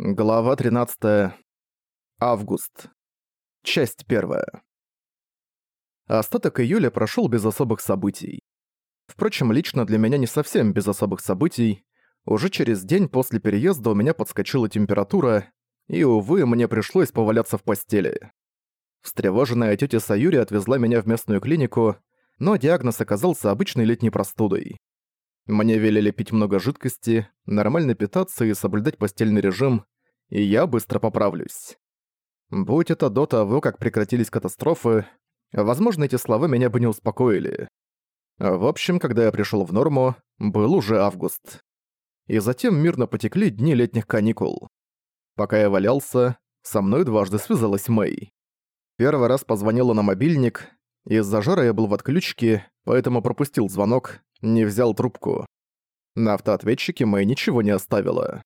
Глава 13. Август. Часть 1. Остаток июля прошёл без особых событий. Впрочем, лично для меня не совсем без особых событий. Уже через день после переезда у меня подскочила температура, и, увы, мне пришлось поваляться в постели. Встревоженная тётя Саюри отвезла меня в местную клинику, но диагноз оказался обычной летней простудой. Мне велели пить много жидкости, нормально питаться и соблюдать постельный режим, и я быстро поправлюсь. Будь это до того, как прекратились катастрофы, возможно, эти слова меня бы не успокоили. В общем, когда я пришел в норму, был уже август. И затем мирно потекли дни летних каникул. Пока я валялся, со мной дважды связалась Мэй. Первый раз позвонила на мобильник, из-за жара я был в отключке, поэтому пропустил звонок, не взял трубку. На автоответчике Мэй ничего не оставила.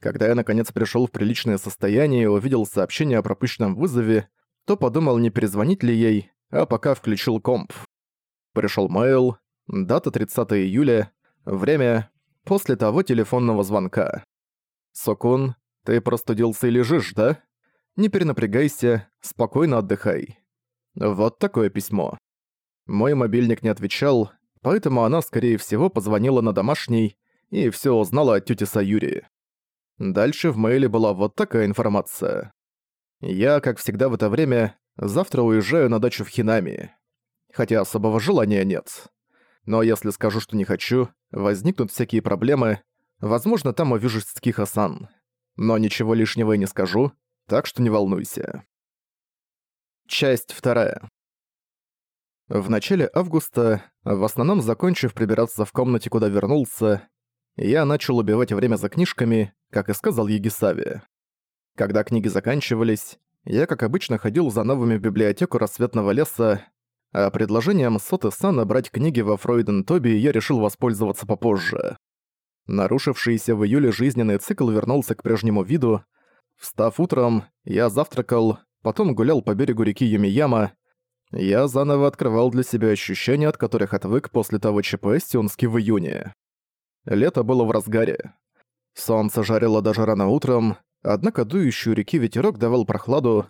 Когда я наконец пришёл в приличное состояние и увидел сообщение о пропущенном вызове, то подумал, не перезвонить ли ей, а пока включил комп. Пришёл мейл, дата 30 июля, время после того телефонного звонка. «Сокун, ты простудился и лежишь, да? Не перенапрягайся, спокойно отдыхай». Вот такое письмо. Мой мобильник не отвечал, поэтому она, скорее всего, позвонила на домашний и всё узнала от тёти Саюри. Дальше в мейле была вот такая информация. Я, как всегда в это время, завтра уезжаю на дачу в Хинами. Хотя особого желания нет. Но если скажу, что не хочу, возникнут всякие проблемы. Возможно, там увижусь с Киха-сан. Но ничего лишнего и не скажу, так что не волнуйся. Часть вторая. В начале августа, в основном закончив прибираться в комнате, куда вернулся, я начал убивать время за книжками, как и сказал Егисави. Когда книги заканчивались, я, как обычно, ходил за новыми в библиотеку Рассветного леса, а предложением Соты Сана брать книги во Фройден Тоби я решил воспользоваться попозже. Нарушившийся в июле жизненный цикл вернулся к прежнему виду. Встав утром, я завтракал, потом гулял по берегу реки Юмияма. Я заново открывал для себя ощущения, от которых отвык после того ЧП Сионски в июне. Лето было в разгаре. Солнце жарило даже рано утром, однако дующий у реки ветерок давал прохладу.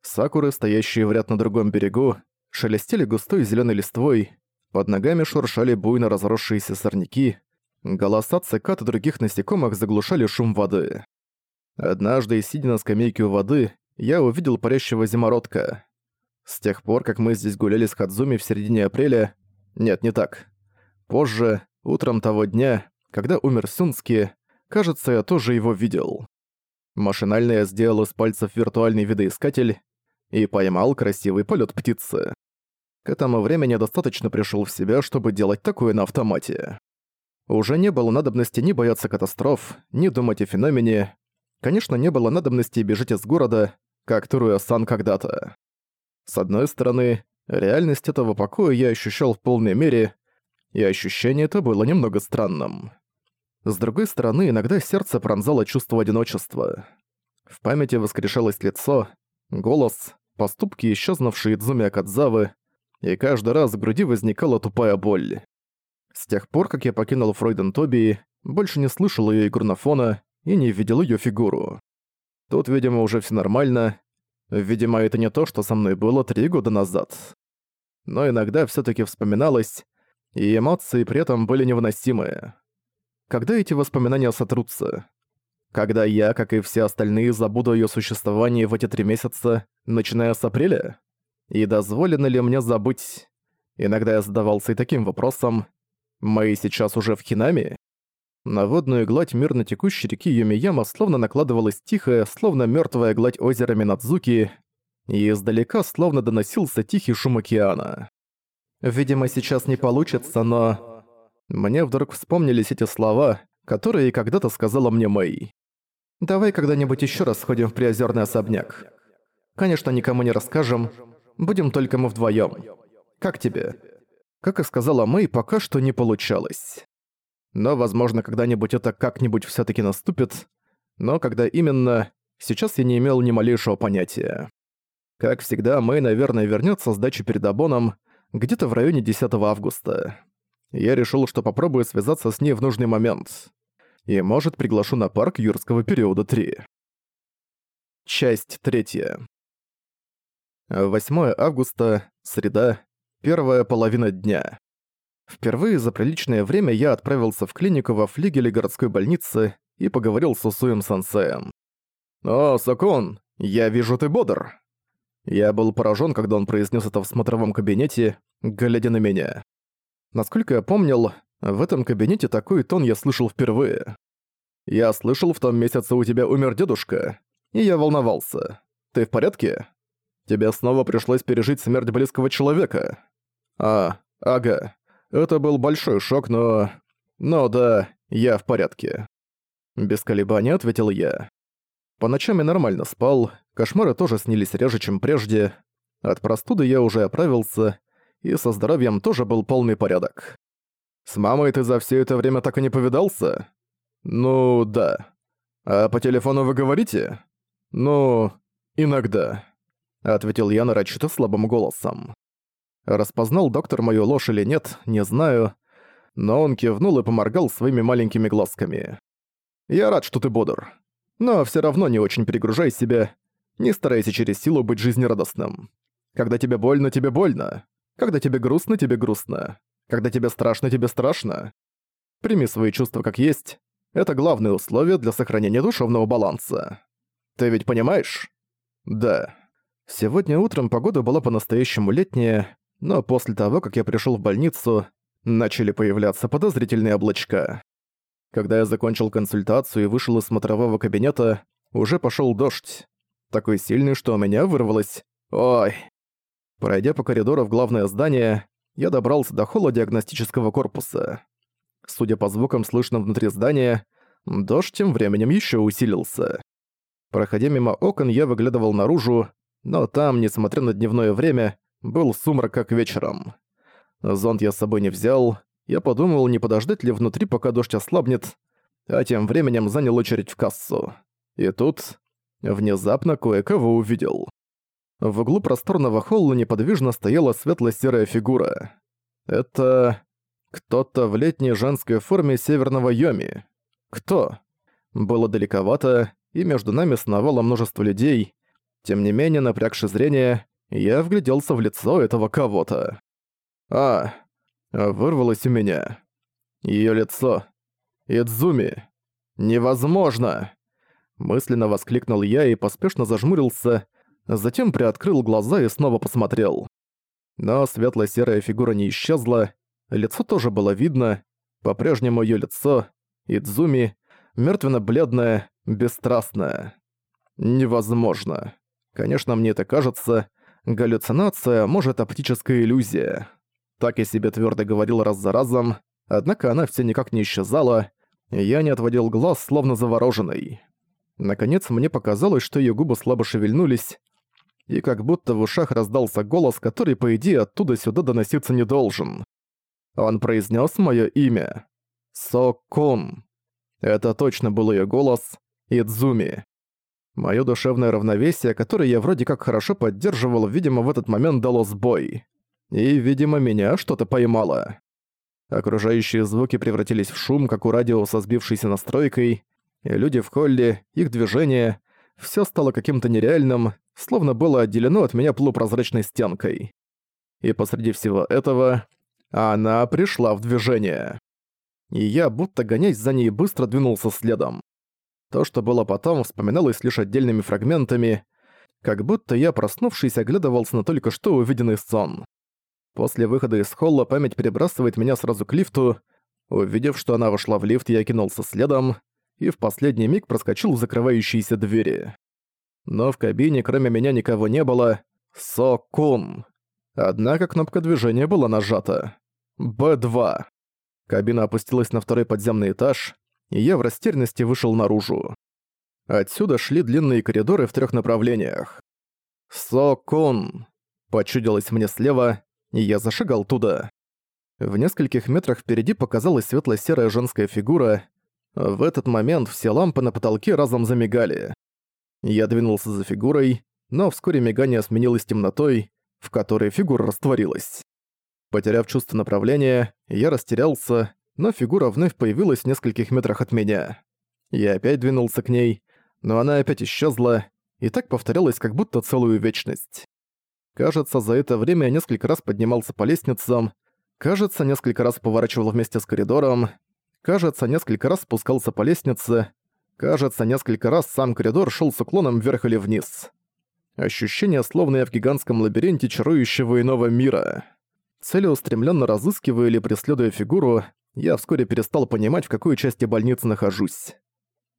Сакуры, стоящие в ряд на другом берегу, шелестели густой зеленой листвой, под ногами шуршали буйно разросшиеся сорняки, голоса цикад и других насекомых заглушали шум воды. Однажды, сидя на скамейке у воды, я увидел парящего зимородка. С тех пор, как мы здесь гуляли с Хадзуми в середине апреля... Нет, не так. Позже, утром того дня, когда умер Сюнски, кажется, я тоже его видел. Машинально я сделал из пальцев виртуальный видоискатель и поймал красивый полет птицы. К этому времени достаточно пришел в себя, чтобы делать такое на автомате. Уже не было надобности ни бояться катастроф, ни думать о феномене. Конечно, не было надобности бежать из города, как Туруя-сан когда-то. С одной стороны, реальность этого покоя я ощущал в полной мере, и ощущение это было немного странным. С другой стороны, иногда сердце пронзало чувство одиночества. В памяти воскрешалось лицо, голос, поступки исчезнувшие Дзуми Акадзавы, и каждый раз в груди возникала тупая боль. С тех пор, как я покинул Фройден Тоби, больше не слышал её фона и не видел её фигуру. Тут, видимо, уже все нормально. Видимо, это не то, что со мной было три года назад. Но иногда все таки вспоминалось, и эмоции при этом были невыносимые. Когда эти воспоминания сотрутся? Когда я, как и все остальные, забуду о её существовании в эти три месяца, начиная с апреля? И дозволено ли мне забыть? Иногда я задавался и таким вопросом. Мы сейчас уже в Хинами? На водную гладь мирно текущей реки Юмияма словно накладывалась тихая, словно мертвая гладь озера Минадзуки, и издалека словно доносился тихий шум океана. Видимо, сейчас не получится, но... Мне вдруг вспомнились эти слова, которые когда-то сказала мне Мэй. «Давай когда-нибудь еще раз сходим в приозерный особняк. Конечно, никому не расскажем, будем только мы вдвоем. Как тебе?» Как и сказала Мэй, пока что не получалось. Но, возможно, когда-нибудь это как-нибудь все таки наступит. Но когда именно, сейчас я не имел ни малейшего понятия. Как всегда, Мэй, наверное, вернется с дачи перед Абоном где-то в районе 10 августа. Я решил, что попробую связаться с ней в нужный момент. И, может, приглашу на парк юрского периода 3. Часть третья. 8 августа, среда, первая половина дня. Впервые за приличное время я отправился в клинику во флигеле городской больницы и поговорил с Усуем Сансеем. «О, Сокон, я вижу, ты бодр!» Я был поражен, когда он произнес это в смотровом кабинете, глядя на меня. Насколько я помнил, в этом кабинете такой тон я слышал впервые. «Я слышал, в том месяце у тебя умер дедушка и я волновался. Ты в порядке? Тебе снова пришлось пережить смерть близкого человека. А, ага. Это был большой шок, но... Но да, я в порядке. Без колебаний ответил я. По ночам я нормально спал, кошмары тоже снились реже, чем прежде. От простуды я уже оправился, и со здоровьем тоже был полный порядок. С мамой ты за все это время так и не повидался? Ну, да. А по телефону вы говорите? «Ну, иногда», — ответил я нарочито слабым голосом. Распознал доктор мою ложь или нет, не знаю, но он кивнул и поморгал своими маленькими глазками. «Я рад, что ты бодр. Но все равно не очень перегружай себя, не старайся через силу быть жизнерадостным. Когда тебе больно, тебе больно. Когда тебе грустно, тебе грустно. Когда тебе страшно, тебе страшно. Прими свои чувства как есть. Это главное условие для сохранения душевного баланса. Ты ведь понимаешь? Да. Сегодня утром погода была по-настоящему летняя, но после того, как я пришёл в больницу, начали появляться подозрительные облачка. Когда я закончил консультацию и вышел из смотрового кабинета, уже пошёл дождь. Такой сильный, что у меня вырвалось «Ой». Пройдя по коридору в главное здание, я добрался до холла диагностического корпуса. Судя по звукам, слышным внутри здания, дождь тем временем ещё усилился. Проходя мимо окон, я выглядывал наружу, но там, несмотря на дневное время, был сумрак как вечером. Зонт я с собой не взял, я подумал, не подождать ли внутри, пока дождь ослабнет, а тем временем занял очередь в кассу. И тут внезапно кое-кого увидел. В углу просторного холла неподвижно стояла светло-серая фигура. Это... кто-то в летней женской форме северного Йоми. Кто? Было далековато, и между нами сновало множество людей. Тем не менее, напрягши зрение, я вгляделся в лицо этого кого-то. А, вырвалось у меня. Её лицо. Идзуми. Невозможно! Мысленно воскликнул я и поспешно зажмурился, затем приоткрыл глаза и снова посмотрел. Но светло-серая фигура не исчезла, лицо тоже было видно, по-прежнему её лицо, Идзуми, мертвенно-бледное, бесстрастная. Невозможно. Конечно, мне это кажется. Галлюцинация, может, оптическая иллюзия. Так я себе твердо говорил раз за разом, однако она все никак не исчезала, и я не отводил глаз, словно завороженный. Наконец, мне показалось, что ее губы слабо шевельнулись, и как будто в ушах раздался голос, который, по идее, оттуда сюда доноситься не должен. Он произнес мое имя. Сокун. Это точно был ее голос, Идзуми. Моё душевное равновесие, которое я вроде как хорошо поддерживал, видимо, в этот момент дало сбой. И, видимо, меня что-то поймало. Окружающие звуки превратились в шум, как у радио со сбившейся настройкой, и люди в холле, их движение — всё стало каким-то нереальным, словно было отделено от меня полупрозрачной стенкой. И посреди всего этого она пришла в движение. И я, будто гонясь за ней, быстро двинулся следом. То, что было потом, вспоминалось лишь отдельными фрагментами, как будто я, проснувшись, оглядывался на только что увиденный сон. После выхода из холла память перебрасывает меня сразу к лифту. Увидев, что она вошла в лифт, я кинулся следом и в последний миг проскочил в закрывающиеся двери. Но в кабине кроме меня никого не было. Сокун. Однако кнопка движения была нажата. Б2. Кабина опустилась на второй подземный этаж, и я в растерянности вышел наружу. Отсюда шли длинные коридоры в трех направлениях. «Сокон!» – почудилось мне слева, и я зашагал туда. В нескольких метрах впереди показалась светло-серая женская фигура. В этот момент все лампы на потолке разом замигали. Я двинулся за фигурой, но вскоре мигание сменилось темнотой, в которой фигура растворилась. Потеряв чувство направления, я растерялся, но фигура вновь появилась в нескольких метрах от меня. Я опять двинулся к ней, но она опять исчезла, и так повторялось как будто целую вечность. Кажется, за это время я несколько раз поднимался по лестницам, кажется, несколько раз поворачивал вместе с коридором, кажется, несколько раз спускался по лестнице, кажется, несколько раз сам коридор шел с уклоном вверх или вниз. Ощущение, словно я в гигантском лабиринте чарующего иного мира. Целеустремленно разыскивая или преследуя фигуру, я вскоре перестал понимать, в какой части больницы нахожусь.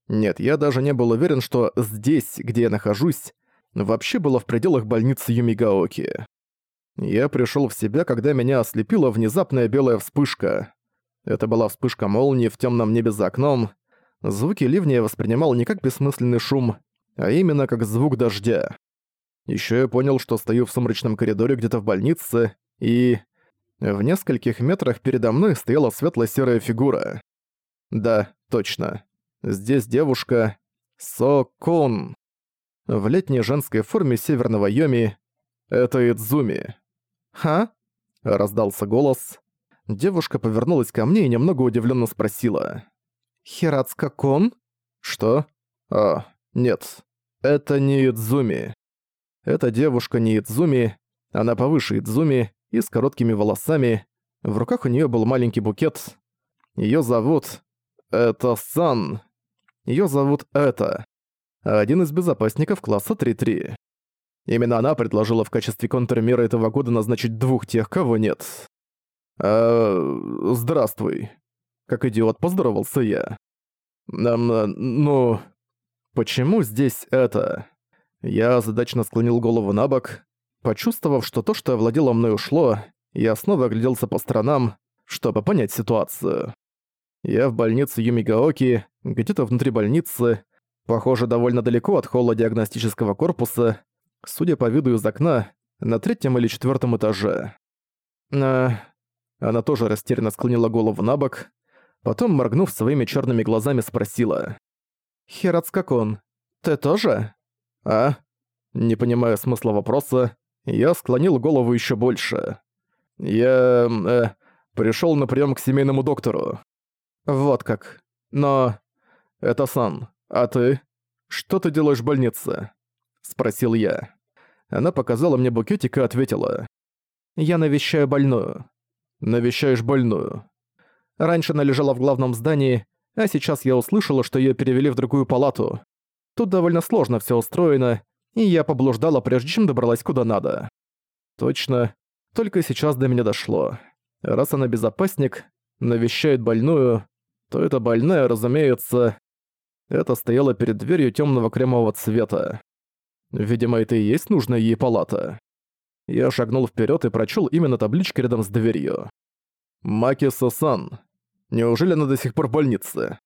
Нет, я даже не был уверен, что здесь, где я нахожусь, вообще было в пределах больницы Юмигаоки. Я пришел в себя, когда меня ослепила внезапная белая вспышка. Это была вспышка молнии в темном небе за окном. Звуки ливня я воспринимал не как бессмысленный шум, а именно как звук дождя. Еще я понял, что стою в сумрачном коридоре где-то в больнице, и... В нескольких метрах передо мной стояла светло-серая фигура. Да, точно. Здесь девушка Сокон. В летней женской форме северного Йоми. Это Идзуми. «Ха?» — раздался голос. Девушка повернулась ко мне и немного удивленно спросила. «Хирацка-кон?» «Что?» «А, нет. Это не Идзуми. Эта девушка не Идзуми, она повыше Идзуми и с короткими волосами. В руках у нее был маленький букет. Ее зовут... Это Сан. Ее зовут Это. Один из безопасников класса 3-3. Именно она предложила в качестве контрмеры этого года назначить двух тех, кого нет. «А... здравствуй». Как идиот поздоровался я. «Эм, ну... Почему здесь это?» Я задачно склонил голову на бок. Почувствовав, что то, что овладело мной, ушло, я снова огляделся по сторонам, чтобы понять ситуацию. Я в больнице Юмигаоки, где-то внутри больницы, похоже, довольно далеко от холла диагностического корпуса, судя по виду из окна, на третьем или четвертом этаже. А... Она тоже растерянно склонила голову на бок, потом, моргнув своими черными глазами, спросила. «Херацкакон, ты тоже?» «А?» Не понимая смысла вопроса, я склонил голову еще больше. «Я... Э, пришёл на прием к семейному доктору». «Вот как. Но... Это Сан. А ты? Что ты делаешь в больнице?» Спросил я. Она показала мне букетик и ответила. «Я навещаю больную». «Навещаешь больную?» Раньше она лежала в главном здании, а сейчас я услышала, что её перевели в другую палату. Тут довольно сложно все устроено, и я поблуждала, прежде чем добралась куда надо. Точно, только сейчас до меня дошло. Раз она безопасник, навещает больную, то эта больная, разумеется, это стояла перед дверью темного кремового цвета. Видимо, это и есть нужная ей палата. Я шагнул вперед и прочел именно таблички рядом с дверью. Маки-сан. Неужели она до сих пор в больнице?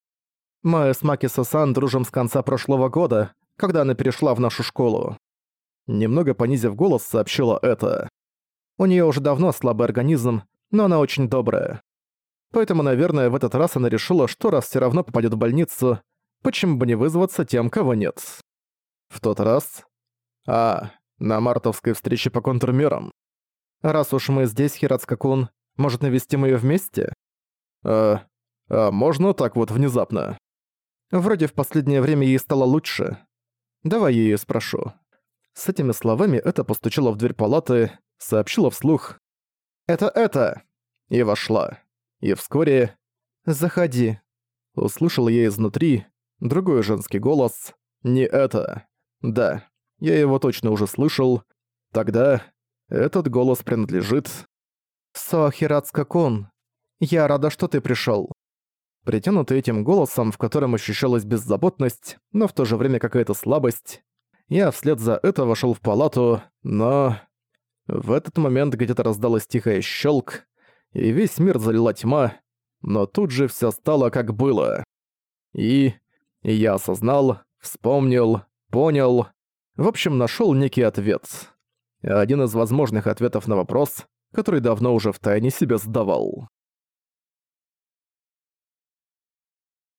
Мы с Маки Сасан дружим с конца прошлого года, когда она перешла в нашу школу. Немного понизив голос, сообщила это. У нее уже давно слабый организм, но она очень добрая. Поэтому, наверное, в этот раз она решила, что раз все равно попадет в больницу, почему бы не вызваться тем, кого нет. В тот раз... А, на мартовской встрече по контрмерам. Раз уж мы здесь, Хирацкакун, может навестим ее вместе? А, а можно так вот внезапно? Вроде в последнее время ей стало лучше. Давай я её спрошу». С этими словами это постучала в дверь палаты, сообщила вслух «Это это!» и вошла. И вскоре «Заходи». Услышал я изнутри другой женский голос «Не это». Да, я его точно уже слышал. Тогда этот голос принадлежит... «Соахирацка-кун, я рада, что ты пришёл. Притянутый этим голосом, в котором ощущалась беззаботность, но в то же время какая-то слабость, я вслед за это вошел в палату, но... В этот момент где-то раздалась тихая щелк, и весь мир залила тьма, но тут же все стало как было. И... я осознал, вспомнил, понял... В общем, нашел некий ответ. Один из возможных ответов на вопрос, который давно уже втайне себе задавал.